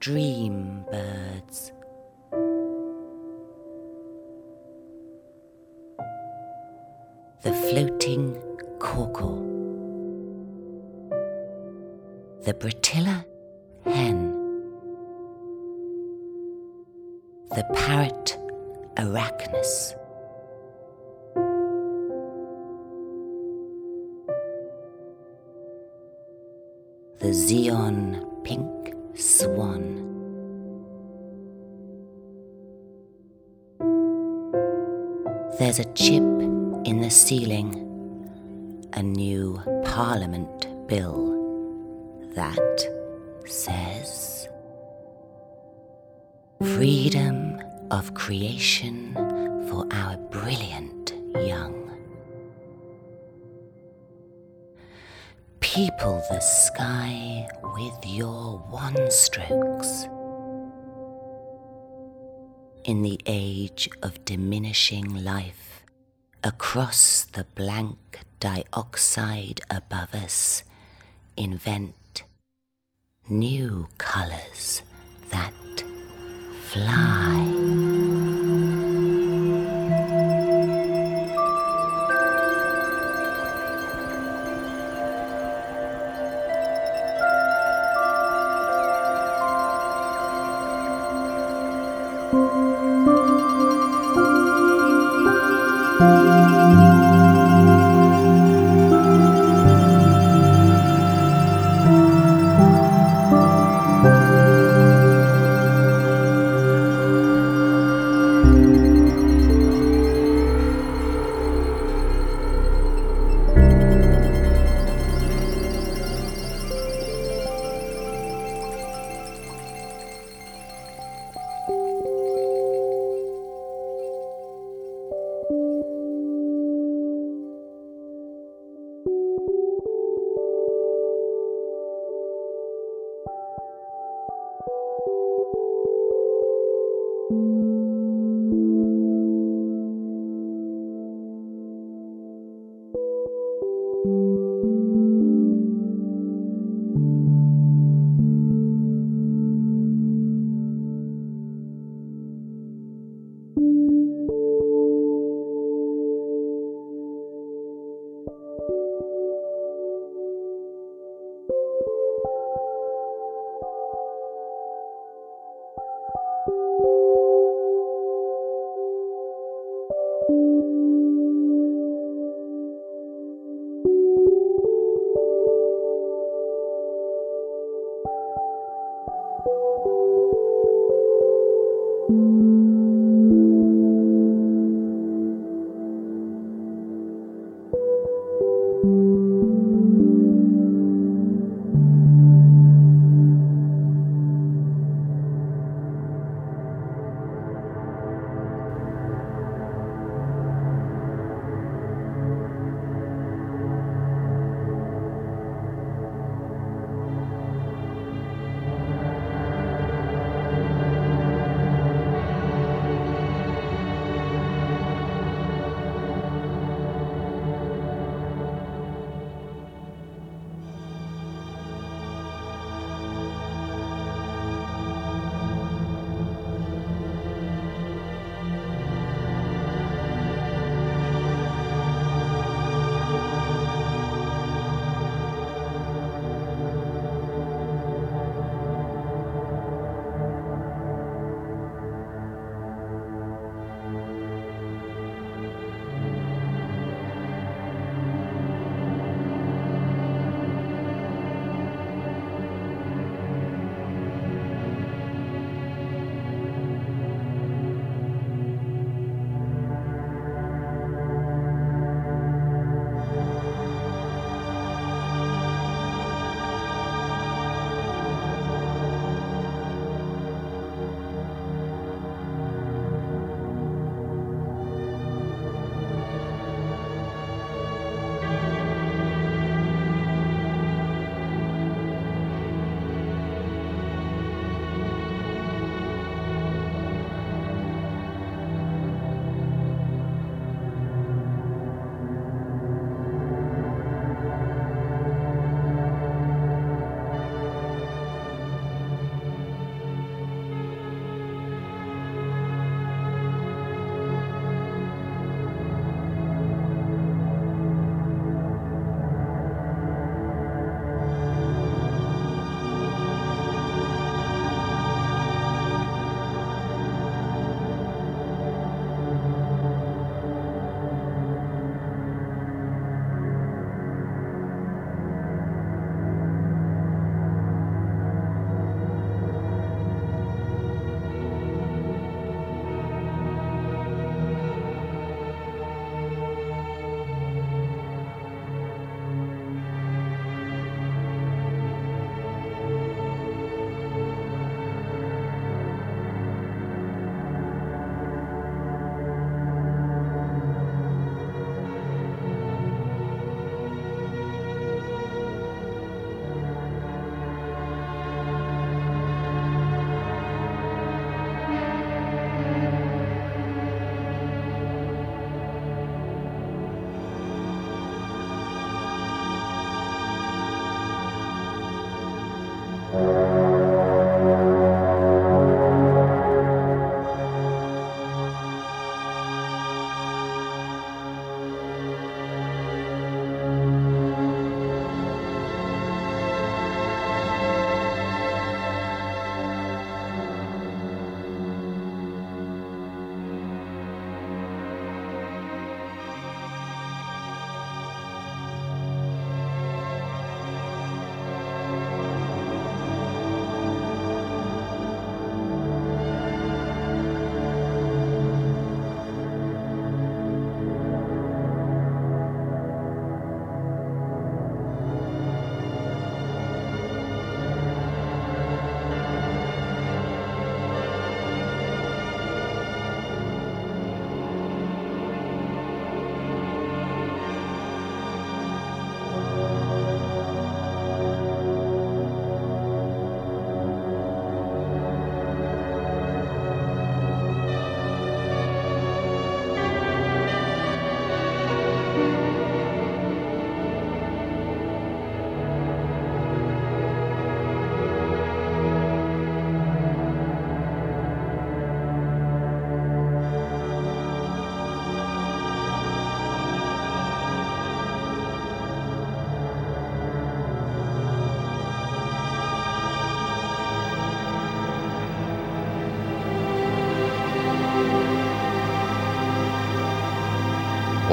dream birds. The floating corkle, the Bratilla Parliament bill that says freedom of creation for our brilliant young. People the sky with your one strokes. In the age of diminishing life, across the blank dioxide above us, invent new colors that fly.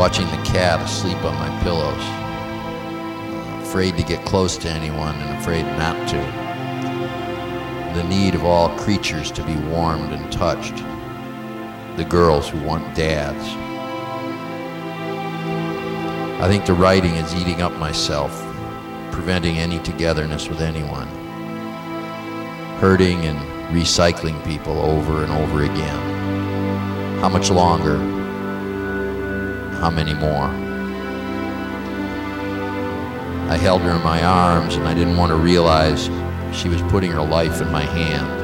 Watching the cat asleep on my pillows, afraid to get close to anyone and afraid not to. The need of all creatures to be warmed and touched. The girls who want dads. I think the writing is eating up myself, preventing any togetherness with anyone. Hurting and recycling people over and over again. How much longer? How many more? I held her in my arms and I didn't want to realize she was putting her life in my hand.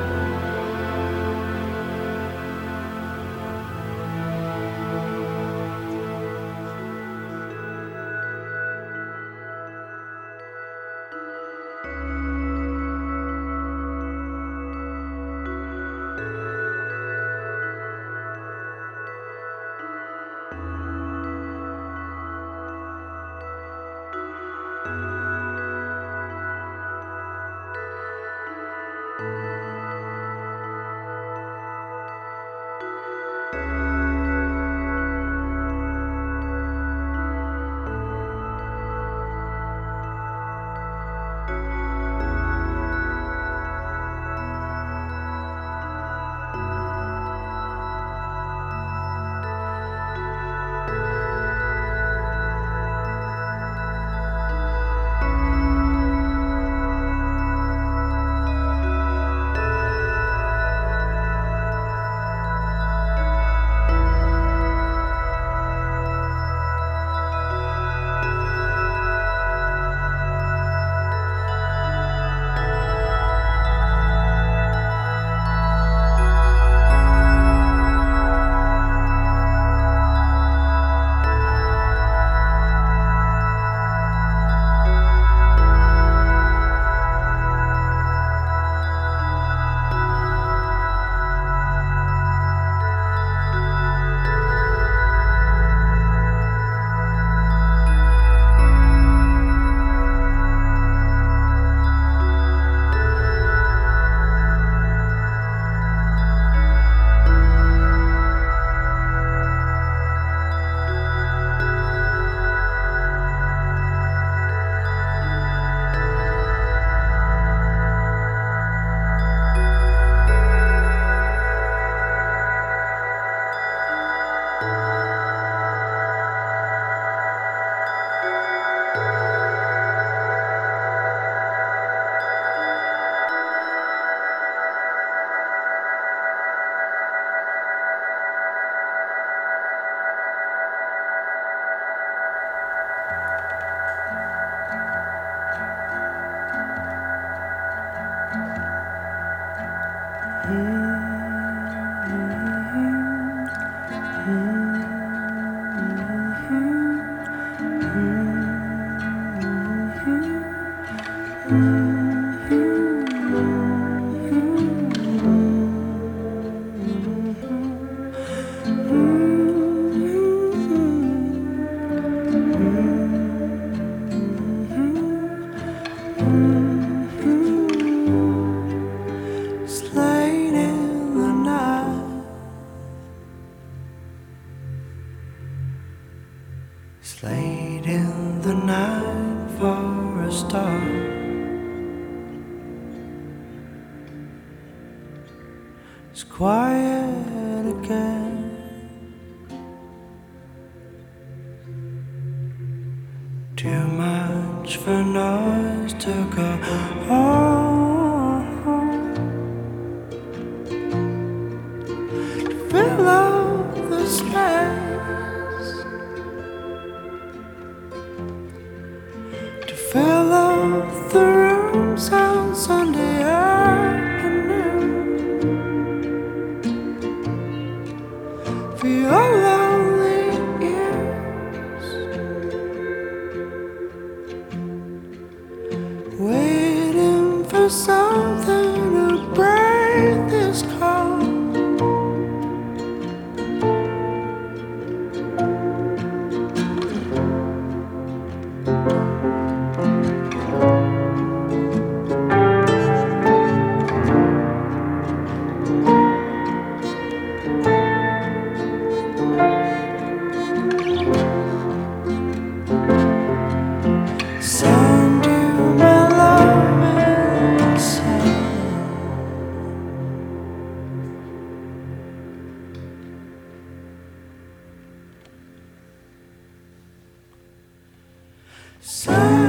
Send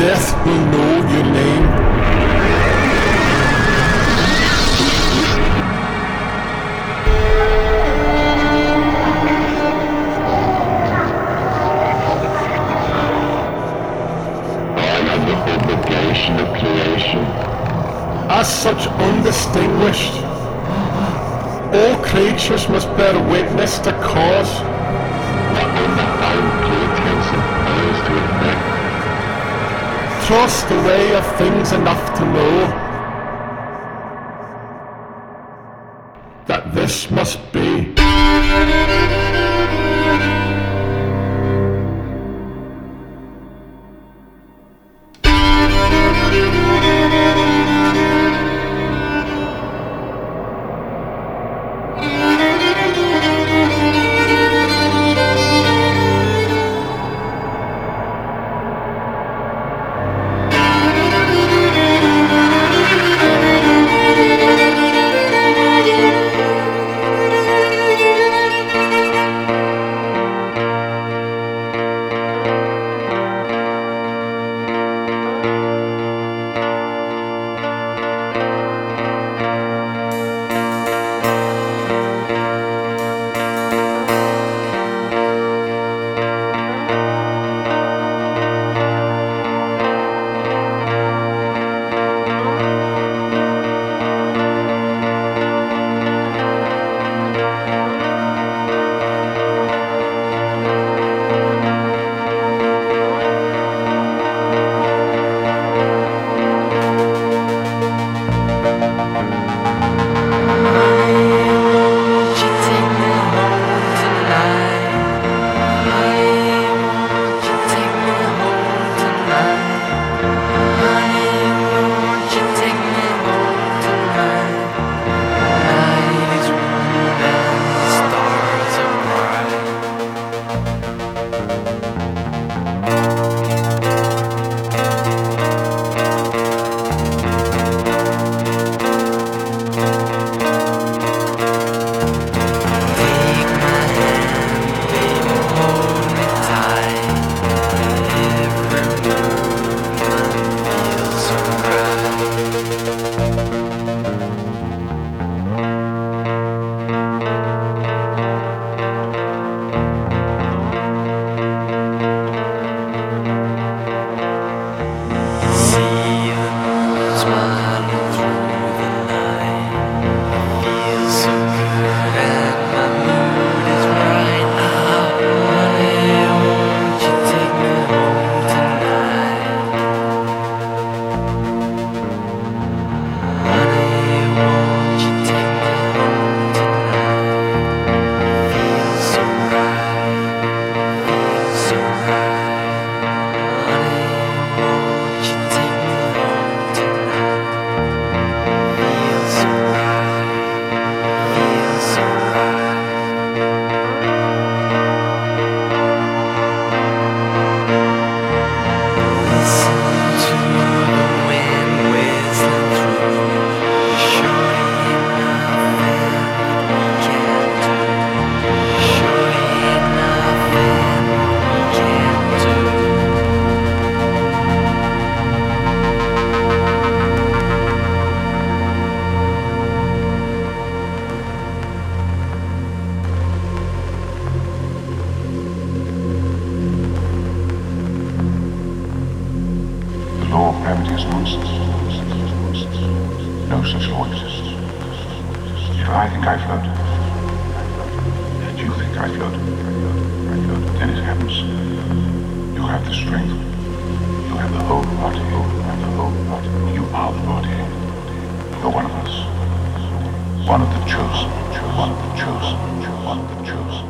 Death will know your name. I am the obligation of creation. As such undistinguished, all creatures must bear witness to cause. The way of things enough to know law of gravity is nonsense. No such law exists. If I think I float, and you think I float, then it happens. You have the strength. You have the whole body. You have the whole body. You are the body. You're one of us. One of the chosen. One of the chosen. One of the chosen.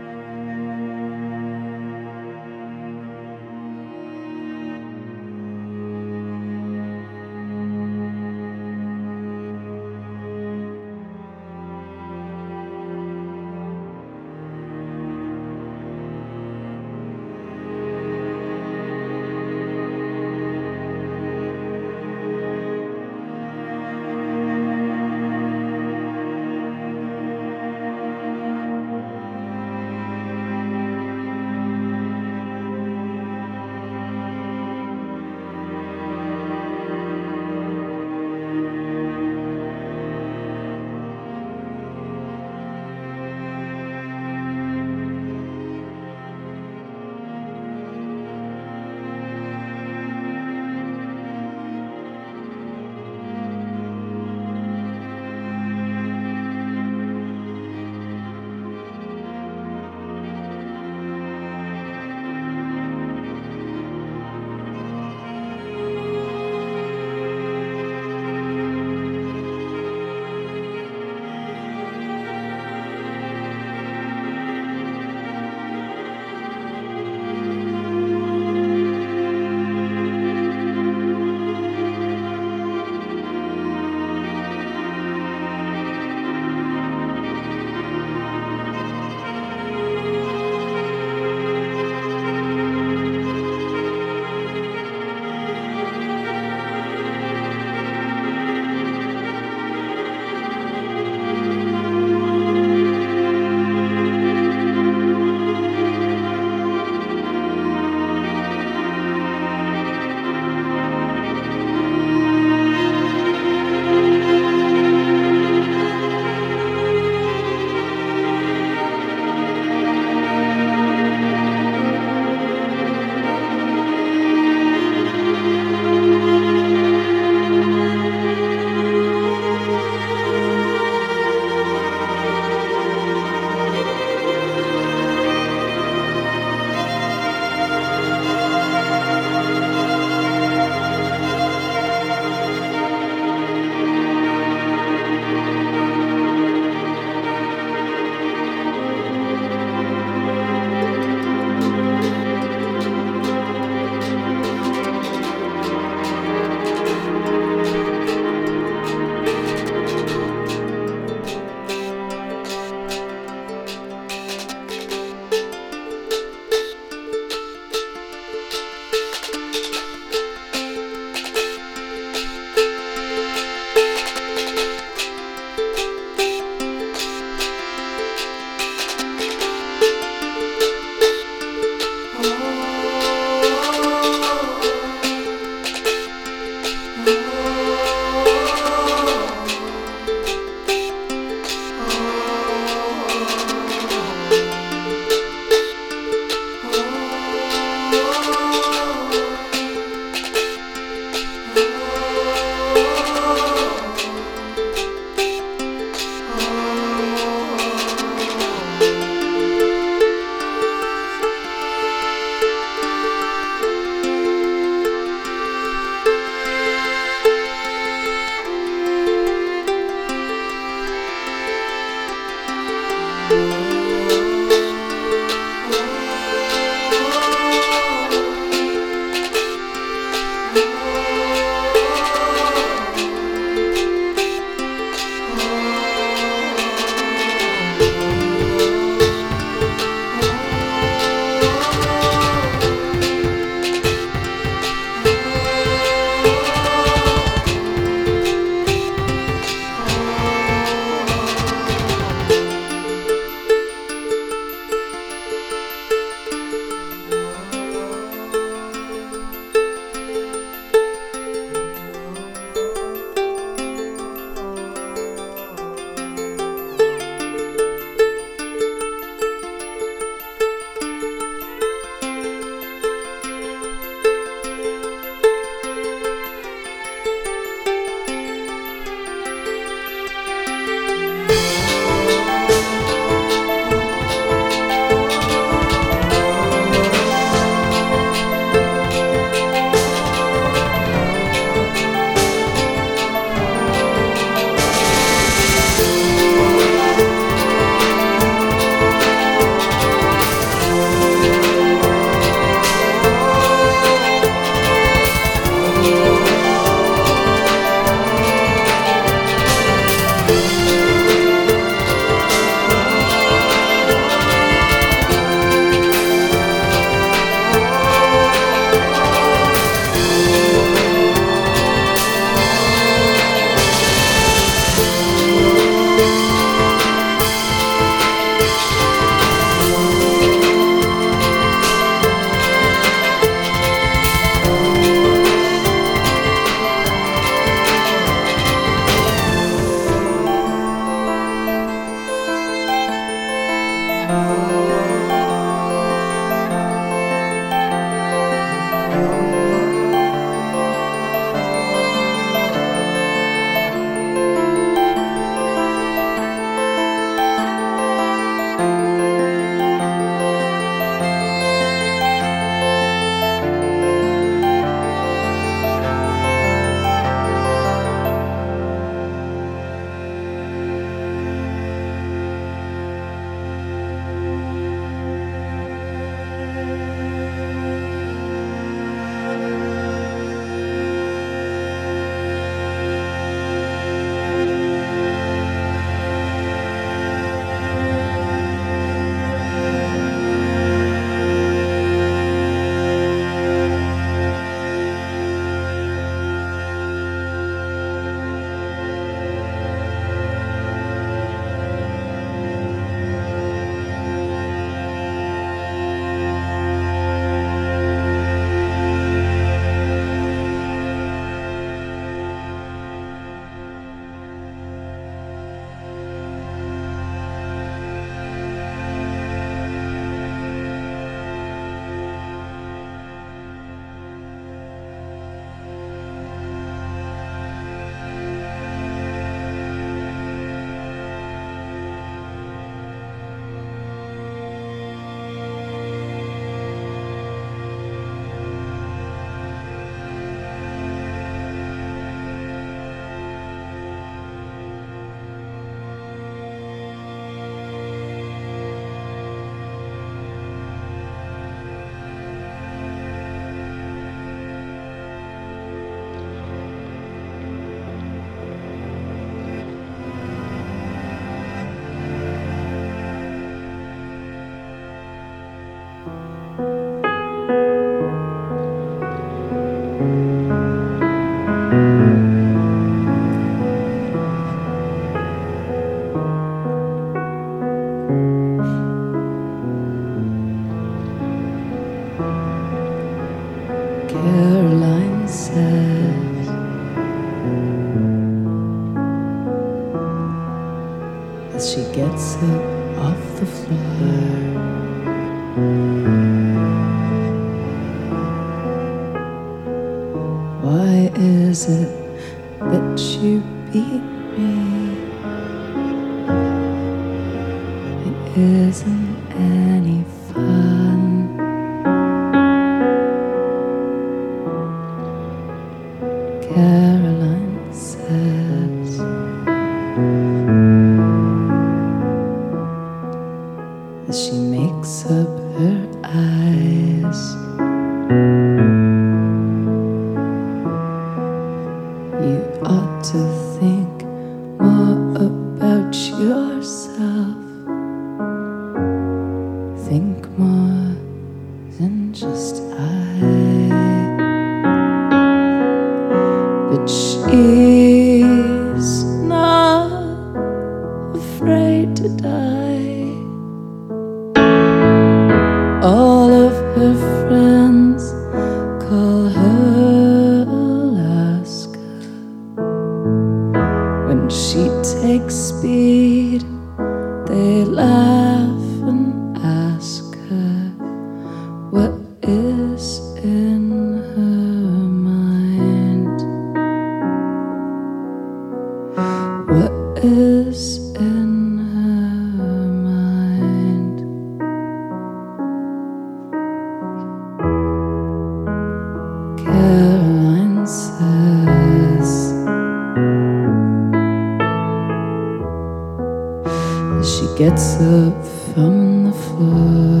She gets up from the floor.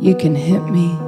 You can hit me.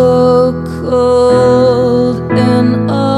so cold and.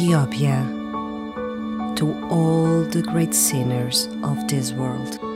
Ethiopia to all the great sinners of this world.